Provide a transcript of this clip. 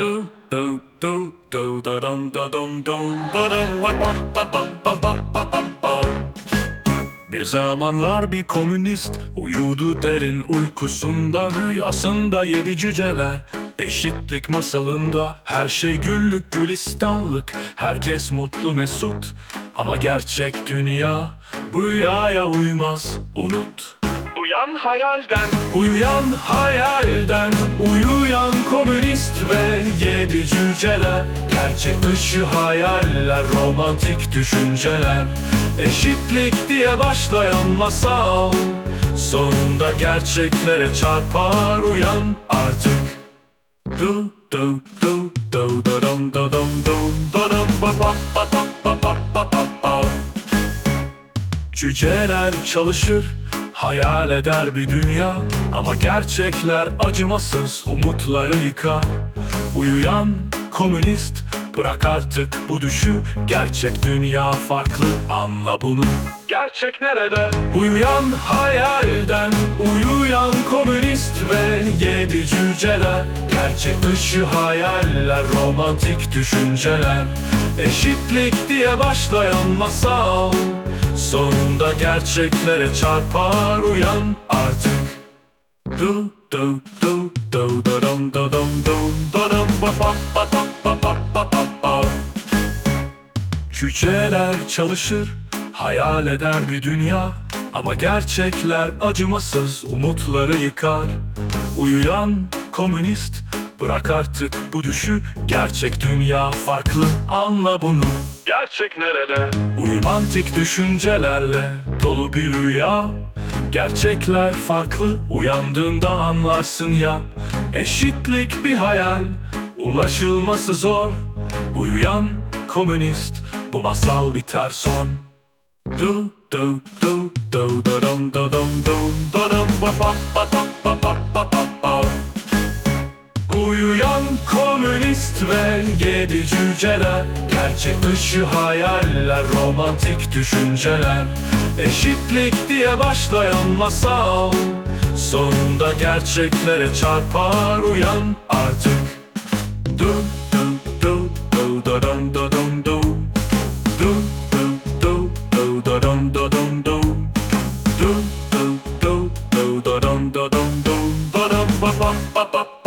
Do do do do da dum da dum dum ba dum ba ba ba ba ba ba ba. Ba ba. Bir zamanlar bir komünist uyudu derin uykusunda rüyasında yedi cüceler. Eşitlik masalında her şey güllük gülistanlık. Herkes mutlu mesut. Ama gerçek dünya Bu rüyaya uymaz unut. Uyan hayalden, uyuyan hayalden ve yedi cüceler. Gerçek dışı hayaller, romantik düşünceler. Eşitlik diye başlayan masal Sonunda gerçeklere çarpar uyan artık. Du du du du du dum du dum dum du dum ba. Cüceler çalışır, hayal eder bir dünya. Ama gerçekler acımasız, umutları yıkar Uyuyan komünist, bırak artık bu düşü Gerçek dünya farklı, anla bunu. Gerçek nerede? Uyuyan hayalden, uyuyan komünist ve yedi cüceler. Gerçek dışı hayaller, romantik düşünceler. Eşitlik diye başlayan masal Sonunda gerçeklere çarpar uyan. Artık Du du du Do çalışır, hayal eder bir dünya. Ama gerçekler acımasız umutları yıkar. Uyuyan komünist Bırak artık bu düşü. Gerçek dünya farklı anla bunu. Gerçek nerede? Uyumantik düşüncelerle dolu bir rüya. Gerçekler farklı, uyandığında anlarsın ya. Eşitlik bir hayal, ulaşılması zor. Uyuyan komünist, bu masal biter son. Du du du du du dum du dum dum du dum ba ba ba ba ba ba ba Westwell yedi cüceler Gerçek dışı hayaller romantik düşünceler. Eşitlik diye başlayan masal Sonunda gerçeklere çarpar uyan artık. Du du du du da dum da dum du. Du du du du da dum da dum du. Du du du du da dum da dum du. Ba dum ba ba ba ba